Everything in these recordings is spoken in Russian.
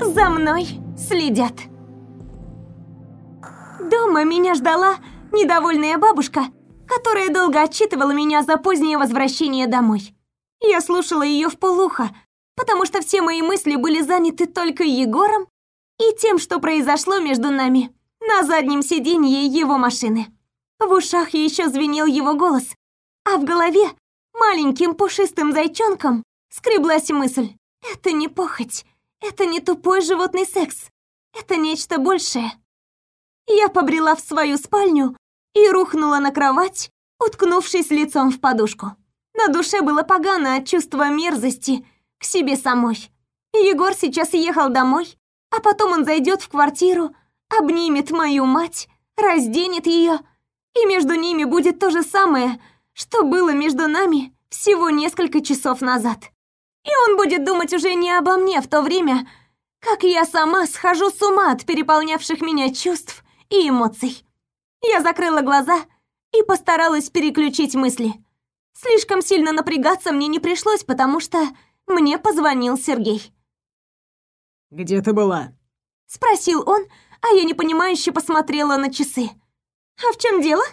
За мной следят. Дома меня ждала недовольная бабушка, которая долго отчитывала меня за позднее возвращение домой. Я слушала ее в полухо, потому что все мои мысли были заняты только Егором и тем, что произошло между нами на заднем сиденье его машины. В ушах еще звенел его голос, а в голове маленьким пушистым зайчонком скреблась мысль. Это не похоть, это не тупой животный секс, это нечто большее. Я побрела в свою спальню и рухнула на кровать, уткнувшись лицом в подушку. На душе было погано от чувства мерзости к себе самой. Егор сейчас ехал домой, а потом он зайдет в квартиру, обнимет мою мать, разденет ее, и между ними будет то же самое, что было между нами всего несколько часов назад. И он будет думать уже не обо мне в то время, как я сама схожу с ума от переполнявших меня чувств и эмоций. Я закрыла глаза и постаралась переключить мысли. Слишком сильно напрягаться мне не пришлось, потому что мне позвонил Сергей. «Где ты была?» Спросил он, а я непонимающе посмотрела на часы. «А в чем дело?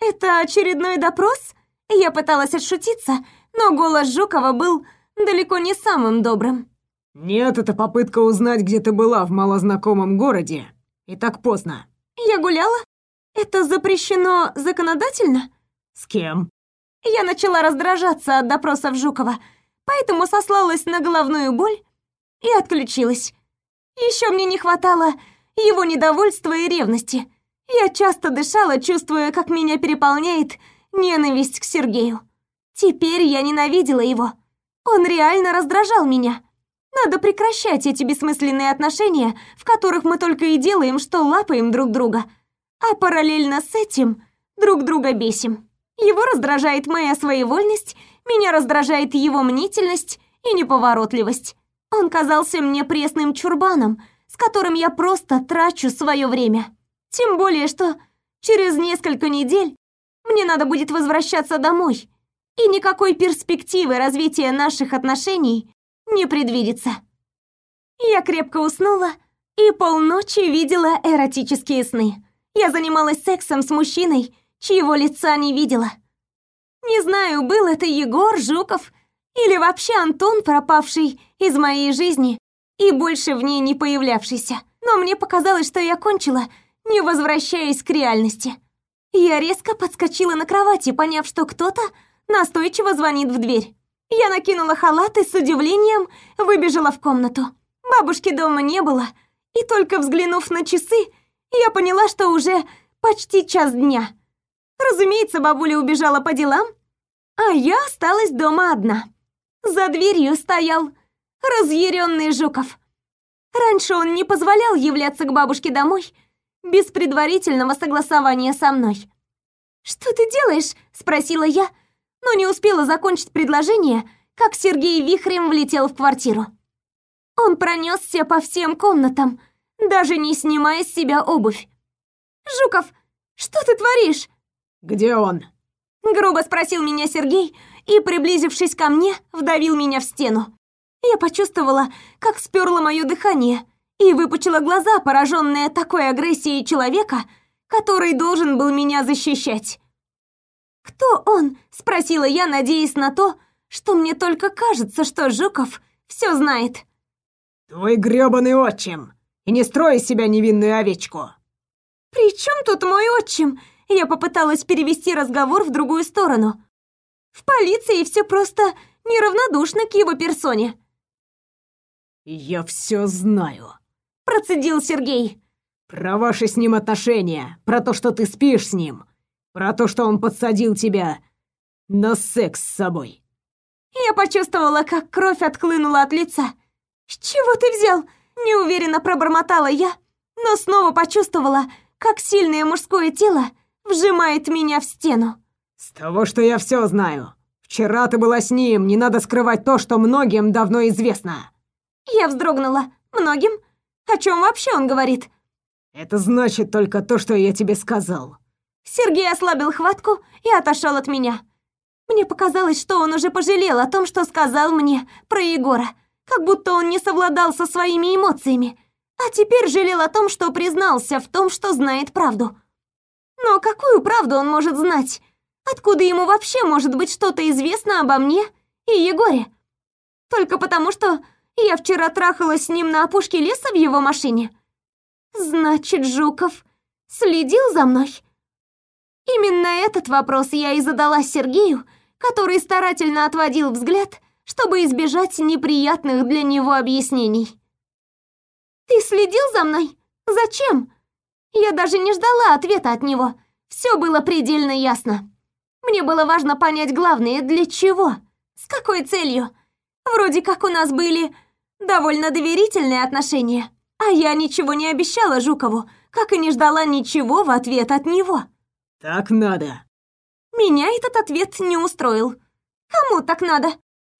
Это очередной допрос?» Я пыталась отшутиться, но голос Жукова был далеко не самым добрым. «Нет, это попытка узнать, где ты была в малознакомом городе. И так поздно». «Я гуляла? Это запрещено законодательно?» «С кем?» Я начала раздражаться от допросов Жукова, поэтому сослалась на головную боль и отключилась. Еще мне не хватало его недовольства и ревности. Я часто дышала, чувствуя, как меня переполняет ненависть к Сергею. Теперь я ненавидела его. Он реально раздражал меня. Надо прекращать эти бессмысленные отношения, в которых мы только и делаем, что лапаем друг друга. А параллельно с этим друг друга бесим. Его раздражает моя своевольность, меня раздражает его мнительность и неповоротливость. Он казался мне пресным чурбаном, с которым я просто трачу свое время. Тем более, что через несколько недель мне надо будет возвращаться домой, и никакой перспективы развития наших отношений не предвидится. Я крепко уснула и полночи видела эротические сны. Я занималась сексом с мужчиной, чьего лица не видела. Не знаю, был это Егор Жуков или вообще Антон, пропавший из моей жизни и больше в ней не появлявшийся. Но мне показалось, что я кончила, не возвращаясь к реальности. Я резко подскочила на кровати, поняв, что кто-то настойчиво звонит в дверь. Я накинула халат и с удивлением выбежала в комнату. Бабушки дома не было, и только взглянув на часы, я поняла, что уже почти час дня. Разумеется, бабуля убежала по делам, а я осталась дома одна. За дверью стоял разъяренный Жуков. Раньше он не позволял являться к бабушке домой без предварительного согласования со мной. «Что ты делаешь?» – спросила я, но не успела закончить предложение, как Сергей вихрем влетел в квартиру. Он пронесся по всем комнатам, даже не снимая с себя обувь. «Жуков, что ты творишь?» «Где он?» Грубо спросил меня Сергей и, приблизившись ко мне, вдавил меня в стену. Я почувствовала, как сперло мое дыхание и выпучила глаза, пораженная такой агрессией человека, который должен был меня защищать. «Кто он?» – спросила я, надеясь на то, что мне только кажется, что Жуков все знает. «Твой грёбаный отчим! И не строй из себя невинную овечку!» «При чем тут мой отчим?» Я попыталась перевести разговор в другую сторону. В полиции все просто неравнодушно к его персоне. «Я все знаю», – процедил Сергей. «Про ваши с ним отношения, про то, что ты спишь с ним, про то, что он подсадил тебя на секс с собой». Я почувствовала, как кровь отхлынула от лица. «С чего ты взял?» – неуверенно пробормотала я, но снова почувствовала, как сильное мужское тело вжимает меня в стену. «С того, что я все знаю. Вчера ты была с ним, не надо скрывать то, что многим давно известно». Я вздрогнула. Многим? О чем вообще он говорит? Это значит только то, что я тебе сказал. Сергей ослабил хватку и отошел от меня. Мне показалось, что он уже пожалел о том, что сказал мне про Егора. как будто он не совладал со своими эмоциями, а теперь жалел о том, что признался в том, что знает правду. Но какую правду он может знать? Откуда ему вообще может быть что-то известно обо мне и Егоре? Только потому, что я вчера трахалась с ним на опушке леса в его машине? Значит, Жуков следил за мной? Именно этот вопрос я и задала Сергею, который старательно отводил взгляд, чтобы избежать неприятных для него объяснений. «Ты следил за мной? Зачем?» Я даже не ждала ответа от него. Все было предельно ясно. Мне было важно понять главное, для чего, с какой целью. Вроде как у нас были довольно доверительные отношения, а я ничего не обещала Жукову, как и не ждала ничего в ответ от него. «Так надо». Меня этот ответ не устроил. «Кому так надо?»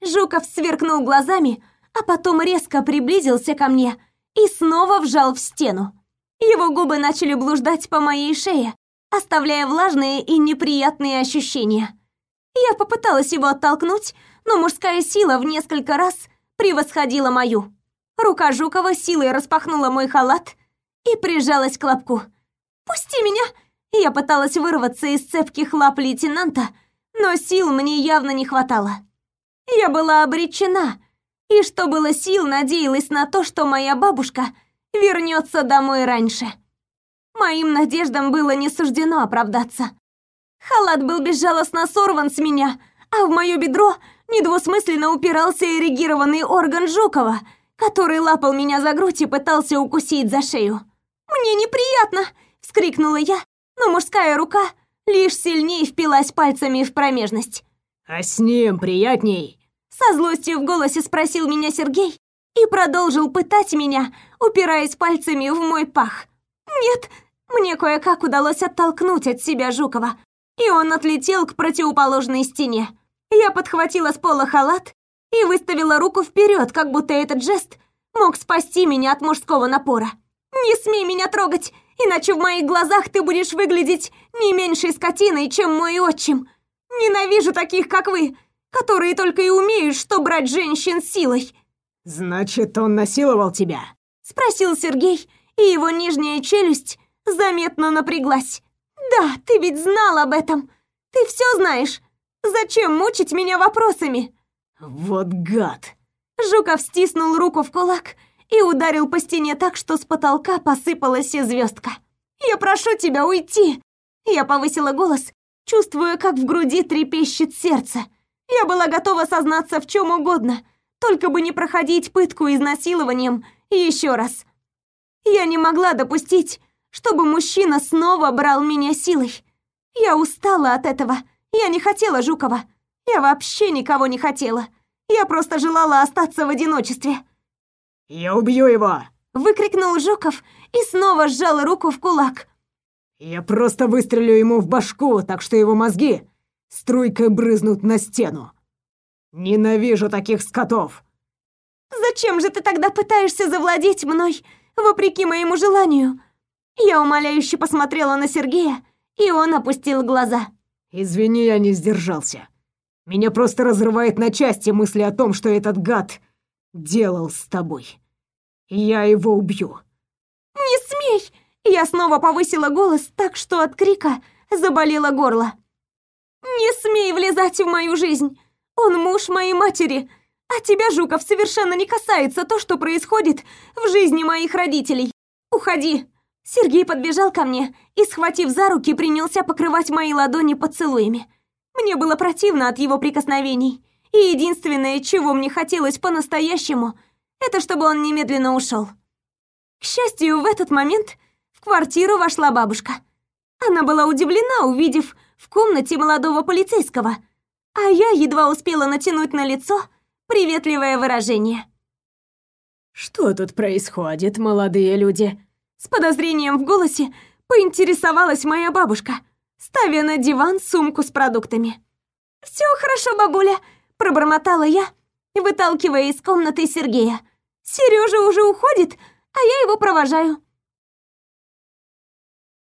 Жуков сверкнул глазами, а потом резко приблизился ко мне и снова вжал в стену. Его губы начали блуждать по моей шее, оставляя влажные и неприятные ощущения. Я попыталась его оттолкнуть, но мужская сила в несколько раз превосходила мою. Рука Жукова силой распахнула мой халат и прижалась к лобку. «Пусти меня!» Я пыталась вырваться из цепких лап лейтенанта, но сил мне явно не хватало. Я была обречена, и что было сил, надеялась на то, что моя бабушка вернется домой раньше. Моим надеждам было не суждено оправдаться. Халат был безжалостно сорван с меня, а в мое бедро недвусмысленно упирался эрегированный орган Жукова, который лапал меня за грудь и пытался укусить за шею. «Мне неприятно!» — вскрикнула я, но мужская рука лишь сильнее впилась пальцами в промежность. «А с ним приятней?» Со злостью в голосе спросил меня Сергей и продолжил пытать меня, упираясь пальцами в мой пах. «Нет!» Мне кое-как удалось оттолкнуть от себя Жукова, и он отлетел к противоположной стене. Я подхватила с пола халат и выставила руку вперед, как будто этот жест мог спасти меня от мужского напора. «Не смей меня трогать, иначе в моих глазах ты будешь выглядеть не меньшей скотиной, чем мой отчим. Ненавижу таких, как вы, которые только и умеют, что брать женщин силой». «Значит, он насиловал тебя?» Спросил Сергей, и его нижняя челюсть заметно напряглась. «Да, ты ведь знал об этом. Ты все знаешь. Зачем мучить меня вопросами?» «Вот гад!» Жуков стиснул руку в кулак и ударил по стене так, что с потолка посыпалась и звездка. «Я прошу тебя уйти!» Я повысила голос, чувствуя, как в груди трепещет сердце. Я была готова сознаться в чем угодно, только бы не проходить пытку изнасилованием еще раз. Я не могла допустить, чтобы мужчина снова брал меня силой. Я устала от этого. Я не хотела Жукова. Я вообще никого не хотела. Я просто желала остаться в одиночестве. «Я убью его!» Выкрикнул Жуков и снова сжал руку в кулак. «Я просто выстрелю ему в башку, так что его мозги струйкой брызнут на стену. Ненавижу таких скотов!» «Зачем же ты тогда пытаешься завладеть мной, вопреки моему желанию?» Я умоляюще посмотрела на Сергея, и он опустил глаза. «Извини, я не сдержался. Меня просто разрывает на части мысли о том, что этот гад делал с тобой. Я его убью». «Не смей!» Я снова повысила голос так, что от крика заболело горло. «Не смей влезать в мою жизнь! Он муж моей матери, а тебя, Жуков, совершенно не касается то, что происходит в жизни моих родителей. Уходи!» Сергей подбежал ко мне и, схватив за руки, принялся покрывать мои ладони поцелуями. Мне было противно от его прикосновений, и единственное, чего мне хотелось по-настоящему, это чтобы он немедленно ушел. К счастью, в этот момент в квартиру вошла бабушка. Она была удивлена, увидев в комнате молодого полицейского, а я едва успела натянуть на лицо приветливое выражение. «Что тут происходит, молодые люди?» С подозрением в голосе поинтересовалась моя бабушка, ставя на диван сумку с продуктами. «Все хорошо, бабуля», — пробормотала я, выталкивая из комнаты Сергея. «Сережа уже уходит, а я его провожаю.